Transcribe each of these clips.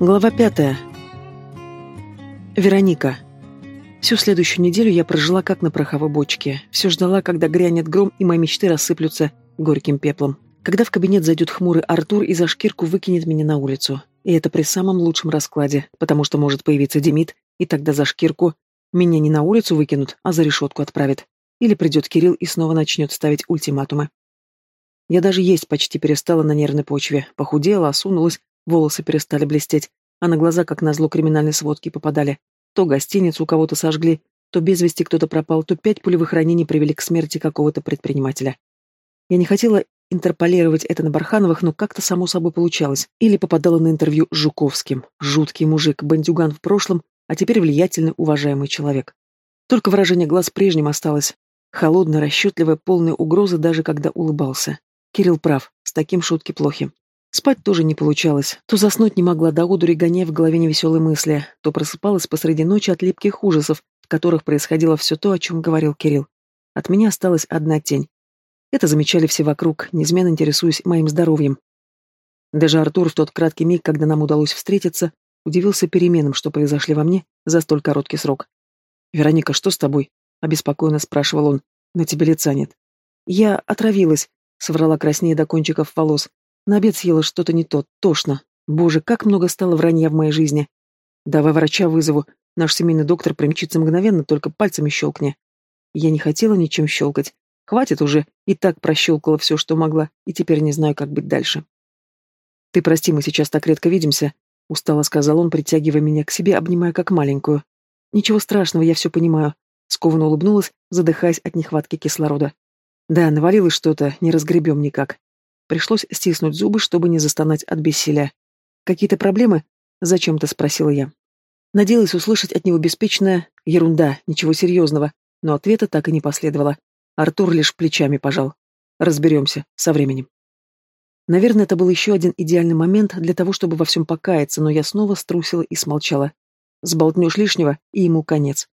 Глава пятая. Вероника. Всю следующую неделю я прожила как на пороховой бочке. Все ждала, когда грянет гром, и мои мечты рассыплются горьким пеплом. Когда в кабинет зайдет хмурый Артур и за шкирку выкинет меня на улицу. И это при самом лучшем раскладе, потому что может появиться Демид, и тогда за шкирку меня не на улицу выкинут, а за решетку отправят. Или придет Кирилл и снова начнет ставить ультиматумы. Я даже есть почти перестала на нервной почве, похудела, осунулась, волосы перестали блестеть, а на глаза, как назло, криминальные сводки попадали. То гостиницу у кого-то сожгли, то без вести кто-то пропал, то пять пулевых ранений привели к смерти какого-то предпринимателя. Я не хотела интерполировать это на Бархановых, но как-то само собой получалось. Или попадала на интервью с Жуковским. Жуткий мужик, бандюган в прошлом, а теперь влиятельный, уважаемый человек. Только выражение глаз прежним осталось. Холодное, расчетливое, полное угрозы, даже когда улыбался. Кирилл прав, с таким шутки плохи. Спать тоже не получалось. То заснуть не могла до одури, гоняя в голове невеселые мысли, то просыпалась посреди ночи от липких ужасов, в которых происходило все то, о чем говорил Кирилл. От меня осталась одна тень. Это замечали все вокруг, неизменно интересуясь моим здоровьем. Даже Артур в тот краткий миг, когда нам удалось встретиться, удивился переменам, что произошли во мне за столь короткий срок. «Вероника, что с тобой?» — обеспокоенно спрашивал он. «На тебе лица нет». «Я отравилась», — соврала краснее до кончиков волос. На обед съела что-то не то, тошно. Боже, как много стало вранья в моей жизни. Давай врача вызову. Наш семейный доктор примчится мгновенно, только пальцами щелкни. Я не хотела ничем щелкать. Хватит уже, и так прощелкала все, что могла, и теперь не знаю, как быть дальше. Ты прости, мы сейчас так редко видимся, устало сказал он, притягивая меня к себе, обнимая как маленькую. Ничего страшного, я все понимаю. Скованно улыбнулась, задыхаясь от нехватки кислорода. Да, навалилось что-то, не разгребем никак. Пришлось стиснуть зубы, чтобы не застонать от бессилия. «Какие-то проблемы?» — зачем-то спросила я. Надеялась услышать от него беспечная ерунда, ничего серьезного, но ответа так и не последовало. Артур лишь плечами пожал. Разберемся со временем. Наверное, это был еще один идеальный момент для того, чтобы во всем покаяться, но я снова струсила и смолчала. Сболтнешь лишнего, и ему конец.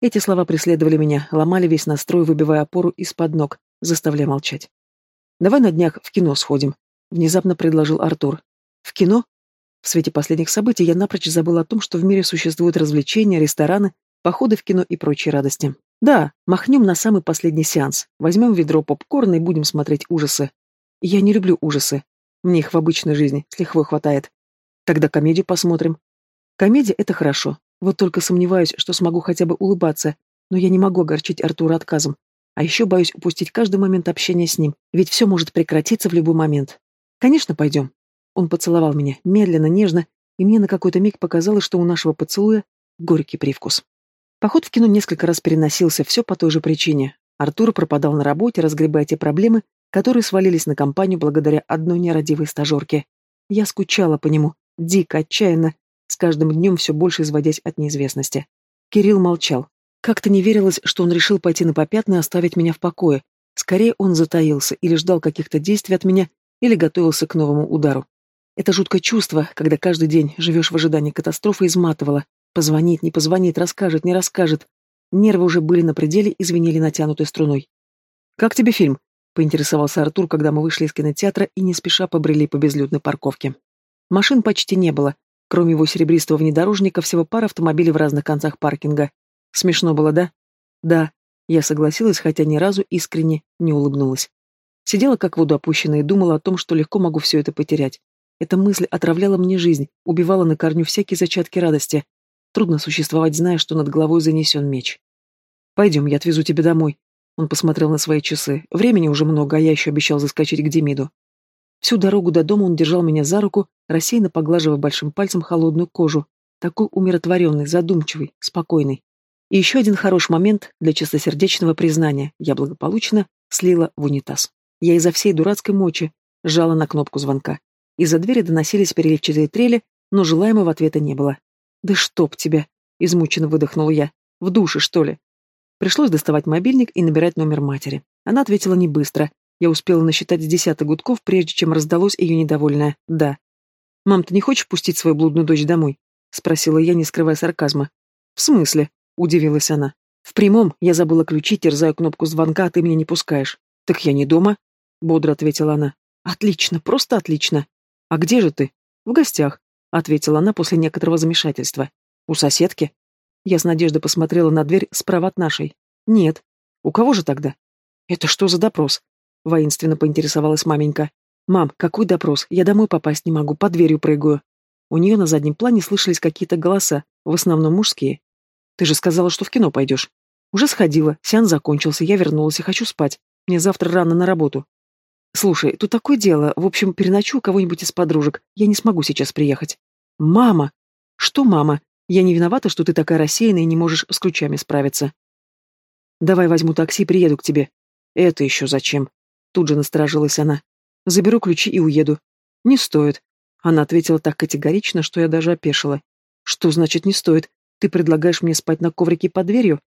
Эти слова преследовали меня, ломали весь настрой, выбивая опору из-под ног, заставляя молчать. «Давай на днях в кино сходим», — внезапно предложил Артур. «В кино?» В свете последних событий я напрочь забыла о том, что в мире существуют развлечения, рестораны, походы в кино и прочие радости. Да, махнем на самый последний сеанс, возьмем ведро попкорна и будем смотреть ужасы. Я не люблю ужасы. Мне их в обычной жизни с лихвой хватает. Тогда комедию посмотрим. Комедия — это хорошо. Вот только сомневаюсь, что смогу хотя бы улыбаться, но я не могу огорчить Артура отказом. А еще боюсь упустить каждый момент общения с ним, ведь все может прекратиться в любой момент. Конечно, пойдем. Он поцеловал меня, медленно, нежно, и мне на какой-то миг показалось, что у нашего поцелуя горький привкус. Поход в кино несколько раз переносился, все по той же причине. Артур пропадал на работе, разгребая те проблемы, которые свалились на компанию благодаря одной нерадивой стажерке. Я скучала по нему, дико, отчаянно, с каждым днем все больше изводясь от неизвестности. Кирилл молчал. Как-то не верилось, что он решил пойти на попятный и оставить меня в покое. Скорее, он затаился или ждал каких-то действий от меня, или готовился к новому удару. Это жуткое чувство, когда каждый день живешь в ожидании катастрофы, изматывало. Позвонит, не позвонит, расскажет, не расскажет. Нервы уже были на пределе и звенели натянутой струной. «Как тебе фильм?» — поинтересовался Артур, когда мы вышли из кинотеатра и не спеша побрели по безлюдной парковке. Машин почти не было. Кроме его серебристого внедорожника, всего пара автомобилей в разных концах паркинга. Смешно было, да? Да. Я согласилась, хотя ни разу искренне не улыбнулась. Сидела как в воду опущенная и думала о том, что легко могу все это потерять. Эта мысль отравляла мне жизнь, убивала на корню всякие зачатки радости. Трудно существовать, зная, что над головой занесен меч. «Пойдем, я отвезу тебя домой». Он посмотрел на свои часы. Времени уже много, а я еще обещал заскочить к Демиду. Всю дорогу до дома он держал меня за руку, рассеянно поглаживая большим пальцем холодную кожу. Такой умиротворенный, задумчивый, спокойный. И еще один хороший момент для чистосердечного признания. Я благополучно слила в унитаз. Я изо всей дурацкой мочи жала на кнопку звонка. Из-за двери доносились переливчатые трели, но желаемого ответа не было. «Да чтоб тебя!» — измученно выдохнула я. «В душе, что ли?» Пришлось доставать мобильник и набирать номер матери. Она ответила не быстро. Я успела насчитать с десяток гудков, прежде чем раздалось ее недовольное «да». «Мам, ты не хочешь пустить свою блудную дочь домой?» — спросила я, не скрывая сарказма. «В смысле?» — удивилась она. «В прямом я забыла ключи, терзаю кнопку звонка, а ты меня не пускаешь». «Так я не дома», — бодро ответила она. «Отлично, просто отлично. А где же ты?» «В гостях. ответила она после некоторого замешательства. У соседки? Я с надеждой посмотрела на дверь справа от нашей. Нет. У кого же тогда? Это что за допрос? Воинственно поинтересовалась маменька. Мам, какой допрос? Я домой попасть не могу, под дверью прыгаю. У нее на заднем плане слышались какие-то голоса, в основном мужские. Ты же сказала, что в кино пойдешь. Уже сходила, сеанс закончился, я вернулась и хочу спать. Мне завтра рано на работу. Слушай, тут такое дело, в общем, переночу кого-нибудь из подружек. Я не смогу сейчас приехать. Мама! Что мама? Я не виновата, что ты такая рассеянная и не можешь с ключами справиться. Давай возьму такси и приеду к тебе. Это еще зачем? Тут же насторожилась она. Заберу ключи и уеду. Не стоит. Она ответила так категорично, что я даже опешила. Что значит не стоит? Ты предлагаешь мне спать на коврике под дверью?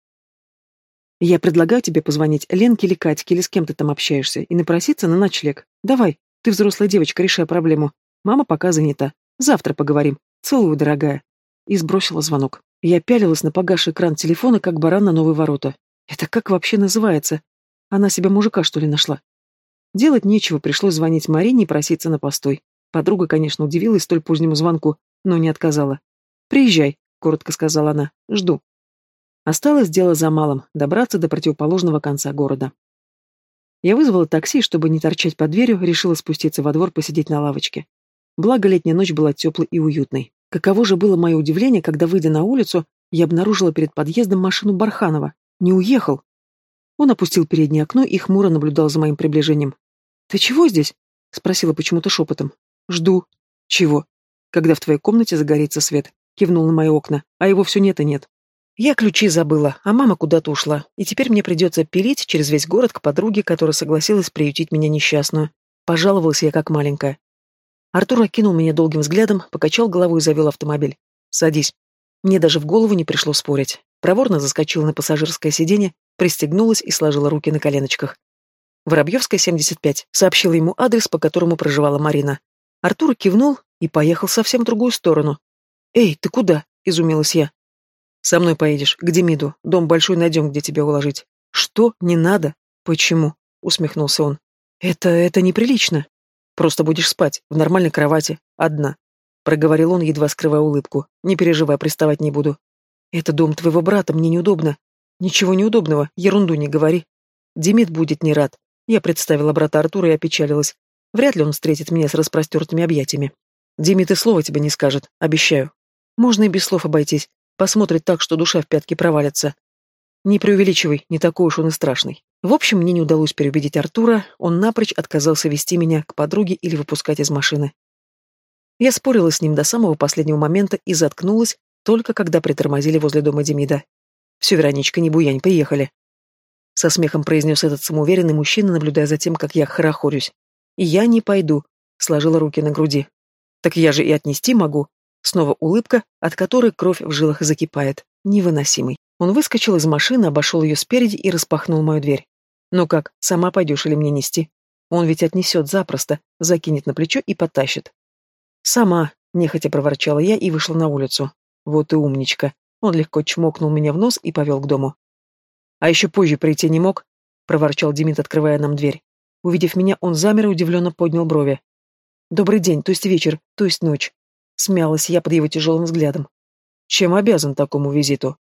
Я предлагаю тебе позвонить Ленке или Катьке, или с кем ты там общаешься, и напроситься на ночлег. Давай, ты взрослая девочка, решай проблему. Мама пока занята. Завтра поговорим. Целую, дорогая. И сбросила звонок. Я пялилась на погасший экран телефона, как баран на новые ворота. Это как вообще называется? Она себе мужика, что ли, нашла? Делать нечего, пришлось звонить Марине и проситься на постой. Подруга, конечно, удивилась столь позднему звонку, но не отказала. «Приезжай», — коротко сказала она. «Жду». Осталось дело за малым — добраться до противоположного конца города. Я вызвала такси, чтобы не торчать под дверью, решила спуститься во двор посидеть на лавочке. Благо, летняя ночь была теплой и уютной. Каково же было мое удивление, когда, выйдя на улицу, я обнаружила перед подъездом машину Барханова. Не уехал. Он опустил переднее окно и хмуро наблюдал за моим приближением. «Ты чего здесь?» — спросила почему-то шепотом. «Жду». «Чего?» «Когда в твоей комнате загорится свет», — кивнул на мои окна, а его все нет и нет. Я ключи забыла, а мама куда-то ушла, и теперь мне придется пилить через весь город к подруге, которая согласилась приютить меня несчастную. Пожаловалась я как маленькая. Артур окинул меня долгим взглядом, покачал головой и завел автомобиль. «Садись». Мне даже в голову не пришло спорить. Проворно заскочила на пассажирское сиденье, пристегнулась и сложила руки на коленочках. «Воробьевская, 75», сообщила ему адрес, по которому проживала Марина. Артур кивнул и поехал совсем в другую сторону. «Эй, ты куда?» — изумилась я. Со мной поедешь, к Демиду. Дом большой найдем, где тебя уложить. Что? Не надо? Почему? Усмехнулся он. Это... это неприлично. Просто будешь спать, в нормальной кровати, одна. Проговорил он, едва скрывая улыбку. Не переживай, приставать не буду. Это дом твоего брата, мне неудобно. Ничего неудобного, ерунду не говори. Демид будет не рад. Я представила брата Артура и опечалилась. Вряд ли он встретит меня с распростертыми объятиями. Демид и слова тебе не скажет, обещаю. Можно и без слов обойтись. Посмотрит так, что душа в пятки провалится. Не преувеличивай, не такой уж он и страшный. В общем, мне не удалось переубедить Артура, он напрочь отказался вести меня к подруге или выпускать из машины. Я спорила с ним до самого последнего момента и заткнулась, только когда притормозили возле дома Демида. «Все, Вероничка, не буянь, приехали». Со смехом произнес этот самоуверенный мужчина, наблюдая за тем, как я хорохорюсь. «И я не пойду», — сложила руки на груди. «Так я же и отнести могу», Снова улыбка, от которой кровь в жилах закипает. Невыносимый. Он выскочил из машины, обошел ее спереди и распахнул мою дверь. «Ну как, сама пойдешь или мне нести?» Он ведь отнесет запросто, закинет на плечо и потащит. «Сама», — нехотя проворчала я и вышла на улицу. «Вот и умничка». Он легко чмокнул меня в нос и повел к дому. «А еще позже прийти не мог?» — проворчал Демид, открывая нам дверь. Увидев меня, он замер и удивленно поднял брови. «Добрый день, то есть вечер, то есть ночь. Смялась я под его тяжелым взглядом. Чем обязан такому визиту?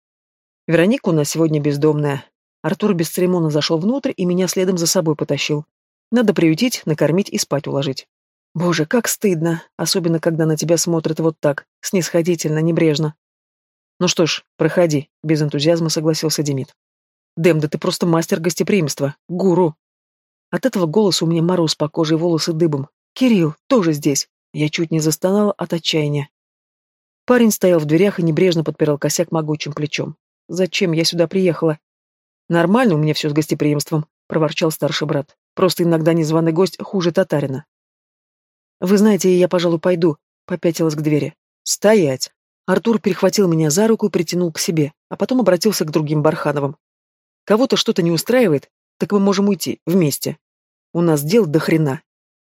Вероника у нас сегодня бездомная. Артур бесцеремонно зашел внутрь и меня следом за собой потащил. Надо приютить, накормить и спать уложить. Боже, как стыдно, особенно когда на тебя смотрят вот так, снисходительно, небрежно. Ну что ж, проходи, без энтузиазма согласился Демид. Дэм, да ты просто мастер гостеприимства, гуру. От этого голоса у меня мороз по коже и волосы дыбом. Кирилл, тоже здесь. Я чуть не застонала от отчаяния. Парень стоял в дверях и небрежно подпирал косяк могучим плечом. «Зачем я сюда приехала?» «Нормально у меня все с гостеприимством», — проворчал старший брат. «Просто иногда незваный гость хуже татарина». «Вы знаете, я, пожалуй, пойду», — попятилась к двери. «Стоять!» Артур перехватил меня за руку и притянул к себе, а потом обратился к другим Бархановым. «Кого-то что-то не устраивает, так мы можем уйти, вместе. У нас дел до хрена».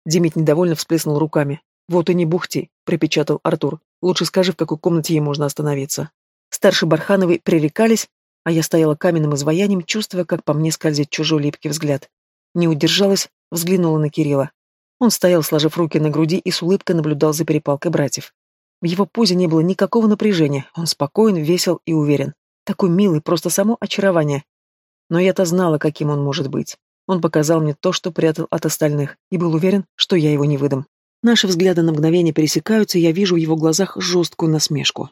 Демид недовольно всплеснул руками. «Вот и не бухти», — припечатал Артур. «Лучше скажи, в какой комнате ей можно остановиться». Старшие Бархановы пререкались, а я стояла каменным изваянием, чувствуя, как по мне скользит чужой липкий взгляд. Не удержалась, взглянула на Кирилла. Он стоял, сложив руки на груди, и с улыбкой наблюдал за перепалкой братьев. В его позе не было никакого напряжения, он спокоен, весел и уверен. Такой милый, просто само очарование. Но я-то знала, каким он может быть. Он показал мне то, что прятал от остальных, и был уверен, что я его не выдам. Наши взгляды на мгновение пересекаются, и я вижу в его глазах жесткую насмешку.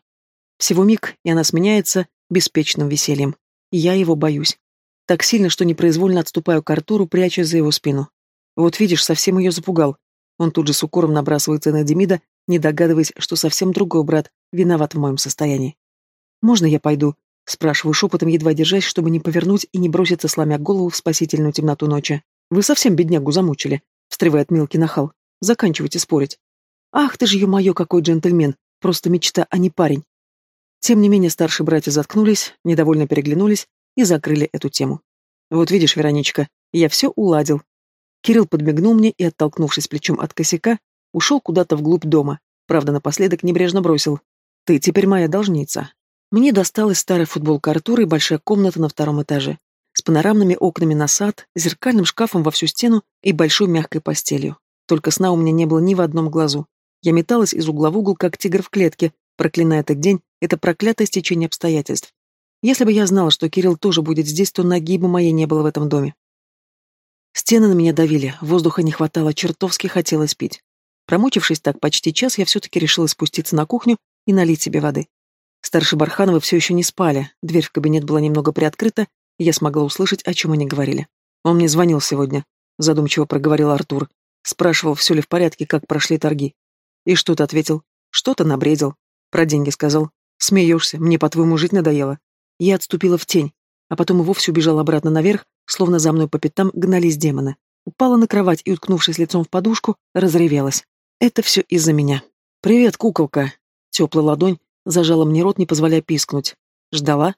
Всего миг, и она сменяется беспечным весельем. Я его боюсь. Так сильно, что непроизвольно отступаю к Артуру, прячась за его спину. Вот видишь, совсем ее запугал. Он тут же с укором набрасывается на Демида, не догадываясь, что совсем другой брат виноват в моем состоянии. «Можно я пойду?» — спрашиваю шепотом, едва держась, чтобы не повернуть и не броситься, сломя голову в спасительную темноту ночи. «Вы совсем беднягу замучили», — встревает мелкий нахал. «Заканчивайте спорить». «Ах ты ж, ё-моё, какой джентльмен! Просто мечта, а не парень!» Тем не менее, старшие братья заткнулись, недовольно переглянулись и закрыли эту тему. «Вот видишь, Вероничка, я все уладил». Кирилл подмигнул мне и, оттолкнувшись плечом от косяка, ушел куда-то вглубь дома, правда, напоследок небрежно бросил. «Ты теперь моя должница». Мне досталась старая футболка Артура и большая комната на втором этаже, с панорамными окнами на сад, зеркальным шкафом во всю стену и большой мягкой постелью. Только сна у меня не было ни в одном глазу. Я металась из угла в угол, как тигр в клетке, проклиная этот день, это проклятое стечение обстоятельств. Если бы я знала, что Кирилл тоже будет здесь, то ноги бы моей не было в этом доме. Стены на меня давили, воздуха не хватало, чертовски хотелось пить. Промучившись так почти час, я все-таки решила спуститься на кухню и налить себе воды. Старшие Бархановы все еще не спали, дверь в кабинет была немного приоткрыта, и я смогла услышать, о чем они говорили. Он мне звонил сегодня, задумчиво проговорил Артур. Спрашивал, все ли в порядке, как прошли торги. И что ты ответил? Что-то набредил. Про деньги сказал. Смеешься, мне, по-твоему, жить надоело. Я отступила в тень, а потом и вовсе убежала обратно наверх, словно за мной по пятам гнались демоны. Упала на кровать и, уткнувшись лицом в подушку, разревелась. Это все из-за меня. «Привет, куколка!» Теплая ладонь зажала мне рот, не позволяя пискнуть. «Ждала?»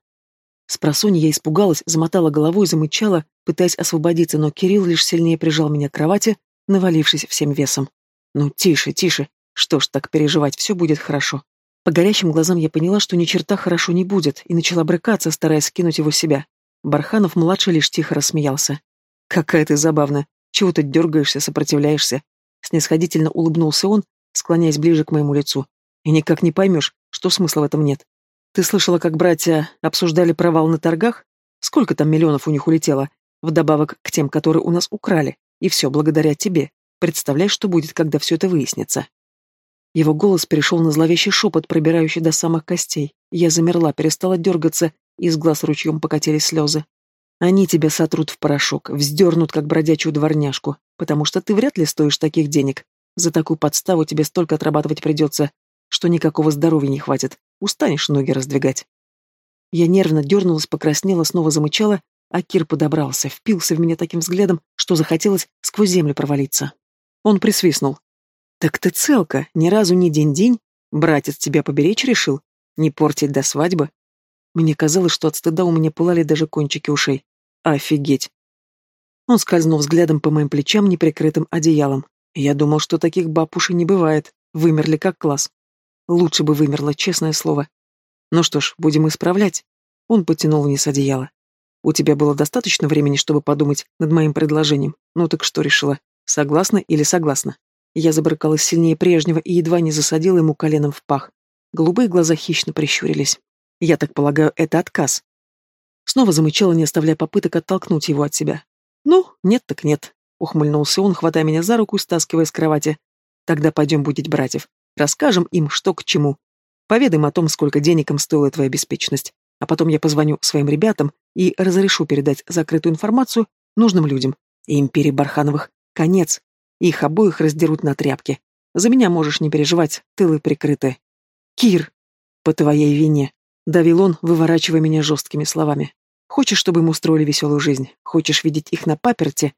Спросонья я испугалась, замотала головой, замычала, пытаясь освободиться, но Кирилл лишь сильнее прижал меня к кровати, навалившись всем весом. «Ну, тише, тише. Что ж так переживать, все будет хорошо». По горящим глазам я поняла, что ни черта хорошо не будет, и начала брыкаться, стараясь скинуть его с себя. Барханов-младший лишь тихо рассмеялся. «Какая ты забавная. Чего ты дергаешься, сопротивляешься? Снисходительно улыбнулся он, склоняясь ближе к моему лицу. И никак не поймешь, что смысла в этом нет. Ты слышала, как братья обсуждали провал на торгах? Сколько там миллионов у них улетело? Вдобавок к тем, которые у нас украли. И все благодаря тебе. Представляешь, что будет, когда все это выяснится. Его голос перешел на зловещий шепот, пробирающий до самых костей. Я замерла, перестала дергаться, и из глаз ручьем покатились слезы. Они тебя сотрут в порошок, вздернут, как бродячую дворняжку, потому что ты вряд ли стоишь таких денег. За такую подставу тебе столько отрабатывать придется, что никакого здоровья не хватит. Устанешь ноги раздвигать. Я нервно дернулась, покраснела, снова замычала, а Кир подобрался, впился в меня таким взглядом, что захотелось сквозь землю провалиться. Он присвистнул. «Так ты целка, ни разу не день-день? Братец тебя поберечь решил? Не портить до свадьбы?» Мне казалось, что от стыда у меня пылали даже кончики ушей. Офигеть. Он скользнул взглядом по моим плечам неприкрытым одеялом. Я думал, что таких бабушек не бывает. Вымерли как класс. Лучше бы вымерла, честное слово. Ну что ж, будем исправлять. Он потянул вниз одеяло. У тебя было достаточно времени, чтобы подумать над моим предложением. Ну так что решила? Согласна или согласна? Я забрыкалась сильнее прежнего и едва не засадила ему коленом в пах. Голубые глаза хищно прищурились. Я так полагаю, это отказ. Снова замычала, не оставляя попыток оттолкнуть его от себя. «Ну, нет так нет», — ухмыльнулся он, хватая меня за руку и стаскивая с кровати. «Тогда пойдем будить братьев. Расскажем им, что к чему. Поведаем о том, сколько денег им стоила твоя беспечность. А потом я позвоню своим ребятам и разрешу передать закрытую информацию нужным людям. Империи Бархановых конец. Их обоих раздерут на тряпки. За меня можешь не переживать, тылы прикрыты. Кир, по твоей вине. Давил он, выворачивая меня жесткими словами. Хочешь, чтобы им устроили веселую жизнь? Хочешь видеть их на паперте?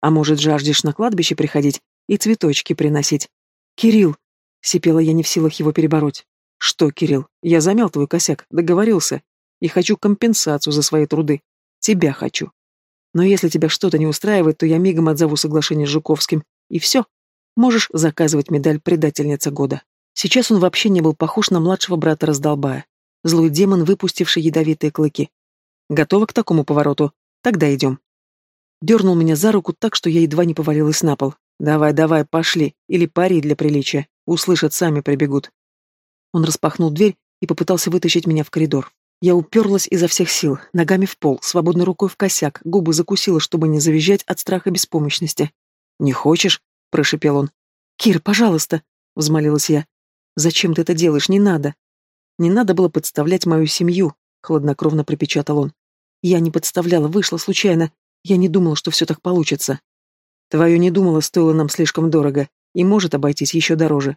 А может, жаждешь на кладбище приходить и цветочки приносить? Кирилл! Сипела я не в силах его перебороть. Что, Кирилл, я замял твой косяк, договорился. И хочу компенсацию за свои труды. Тебя хочу. Но если тебя что-то не устраивает, то я мигом отзову соглашение с Жуковским. И все. Можешь заказывать медаль предательница года. Сейчас он вообще не был похож на младшего брата раздолбая злой демон, выпустивший ядовитые клыки. Готова к такому повороту? Тогда идем. Дернул меня за руку так, что я едва не повалилась на пол. Давай, давай, пошли, или пари для приличия. Услышат, сами прибегут. Он распахнул дверь и попытался вытащить меня в коридор. Я уперлась изо всех сил, ногами в пол, свободной рукой в косяк, губы закусила, чтобы не завизжать от страха беспомощности. «Не хочешь?» — прошепел он. «Кир, пожалуйста!» — взмолилась я. «Зачем ты это делаешь? Не надо!» «Не надо было подставлять мою семью», — хладнокровно припечатал он. «Я не подставляла, вышла случайно. Я не думала, что все так получится». «Твое не думала стоило нам слишком дорого и может обойтись еще дороже.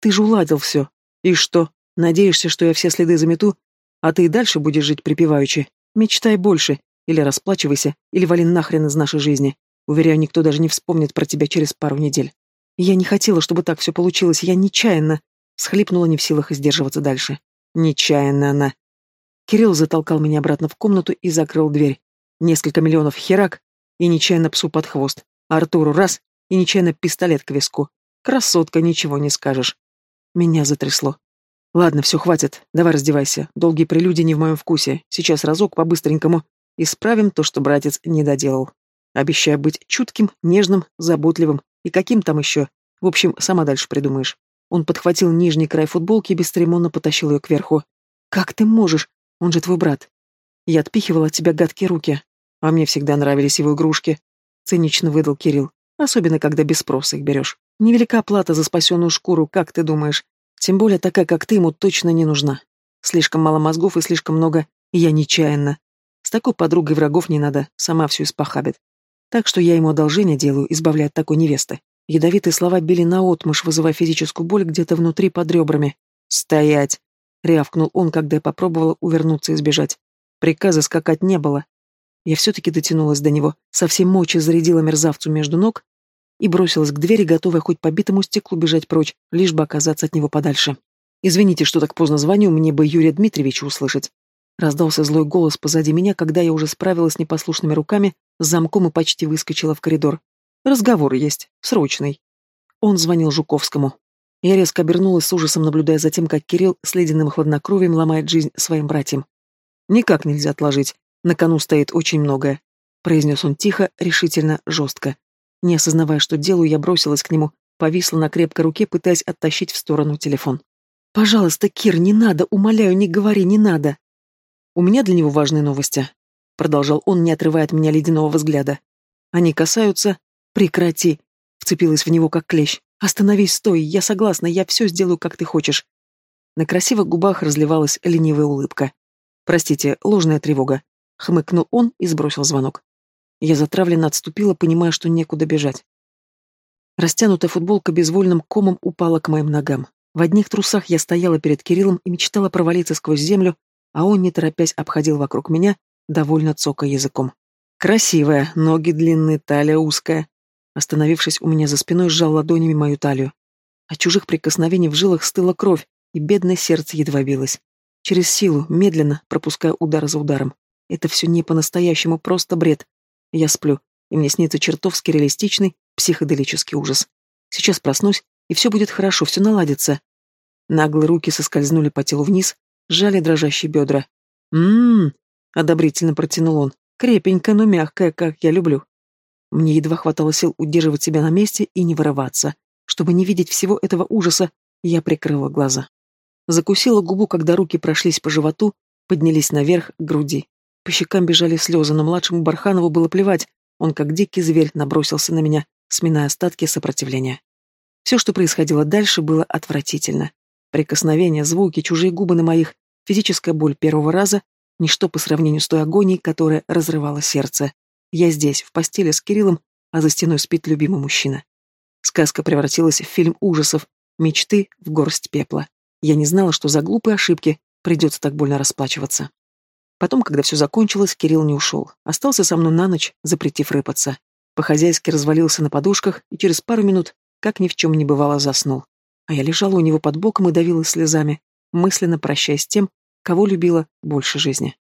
Ты же уладил все. И что, надеешься, что я все следы замету, а ты и дальше будешь жить припеваючи? Мечтай больше, или расплачивайся, или вали нахрен из нашей жизни. Уверяю, никто даже не вспомнит про тебя через пару недель. Я не хотела, чтобы так все получилось, я нечаянно. Схлипнула не в силах сдерживаться дальше. Нечаянно она. Кирилл затолкал меня обратно в комнату и закрыл дверь. Несколько миллионов херак и нечаянно псу под хвост. Артуру раз и нечаянно пистолет к виску. Красотка, ничего не скажешь. Меня затрясло. Ладно, все, хватит. Давай раздевайся. Долгие прелюдии не в моем вкусе. Сейчас разок по-быстренькому. Исправим то, что братец не доделал. Обещаю быть чутким, нежным, заботливым и каким там еще. В общем, сама дальше придумаешь. Он подхватил нижний край футболки и бесцеремонно потащил ее кверху. «Как ты можешь? Он же твой брат». Я отпихивала от тебя гадкие руки. А мне всегда нравились его игрушки. Цинично выдал Кирилл. Особенно, когда без спроса их берешь. Невелика плата за спасенную шкуру, как ты думаешь? Тем более такая, как ты, ему точно не нужна. Слишком мало мозгов и слишком много «я нечаянно». С такой подругой врагов не надо, сама все испохабит. Так что я ему одолжение делаю, избавляя от такой невесты. Ядовитые слова били наотмашь, вызывая физическую боль где-то внутри под ребрами. «Стоять!» — рявкнул он, когда я попробовала увернуться и сбежать. Приказа скакать не было. Я все-таки дотянулась до него, со всей мочи зарядила мерзавцу между ног и бросилась к двери, готовая хоть по битому стеклу бежать прочь, лишь бы оказаться от него подальше. «Извините, что так поздно звоню, мне бы Юрия Дмитриевича услышать». Раздался злой голос позади меня, когда я уже справилась с непослушными руками, с замком и почти выскочила в коридор. Разговор есть, срочный. Он звонил Жуковскому. Я резко обернулась с ужасом, наблюдая за тем, как Кирилл с ледяным хладнокровием ломает жизнь своим братьям. «Никак нельзя отложить. На кону стоит очень многое», — произнес он тихо, решительно, жестко. Не осознавая, что делаю, я бросилась к нему, повисла на крепкой руке, пытаясь оттащить в сторону телефон. «Пожалуйста, Кир, не надо, умоляю, не говори, не надо!» «У меня для него важные новости», — продолжал он, не отрывая от меня ледяного взгляда. «Они касаются...» «Прекрати!» — вцепилась в него как клещ. «Остановись, стой, я согласна, я все сделаю, как ты хочешь». На красивых губах разливалась ленивая улыбка. «Простите, ложная тревога», — хмыкнул он и сбросил звонок. Я затравленно отступила, понимая, что некуда бежать. Растянутая футболка безвольным комом упала к моим ногам. В одних трусах я стояла перед Кириллом и мечтала провалиться сквозь землю, а он, не торопясь, обходил вокруг меня, довольно цокая языком. Красивая, ноги длинные, талия узкая. Остановившись у меня за спиной, сжал ладонями мою талию. От чужих прикосновений в жилах стыла кровь, и бедное сердце едва билось. Через силу, медленно, пропуская удар за ударом. Это все не по-настоящему, просто бред. Я сплю, и мне снится чертовски реалистичный психоделический ужас. Сейчас проснусь, и все будет хорошо, все наладится. Наглые руки соскользнули по телу вниз, сжали дрожащие бедра. «М-м-м», одобрительно протянул он, крепенькая, но мягкая, как я люблю. Мне едва хватало сил удерживать себя на месте и не вырываться. Чтобы не видеть всего этого ужаса, я прикрыла глаза. Закусила губу, когда руки прошлись по животу, поднялись наверх к груди. По щекам бежали слезы, но младшему Барханову было плевать. Он, как дикий зверь, набросился на меня, сминая остатки сопротивления. Все, что происходило дальше, было отвратительно. Прикосновения, звуки, чужие губы на моих, физическая боль первого раза — ничто по сравнению с той агонией, которая разрывала сердце. Я здесь, в постели с Кириллом, а за стеной спит любимый мужчина. Сказка превратилась в фильм ужасов, мечты в горсть пепла. Я не знала, что за глупые ошибки придется так больно расплачиваться. Потом, когда все закончилось, Кирилл не ушел. Остался со мной на ночь, запретив рыпаться. По-хозяйски развалился на подушках и через пару минут, как ни в чем не бывало, заснул. А я лежала у него под боком и давила слезами, мысленно прощаясь с тем, кого любила больше жизни.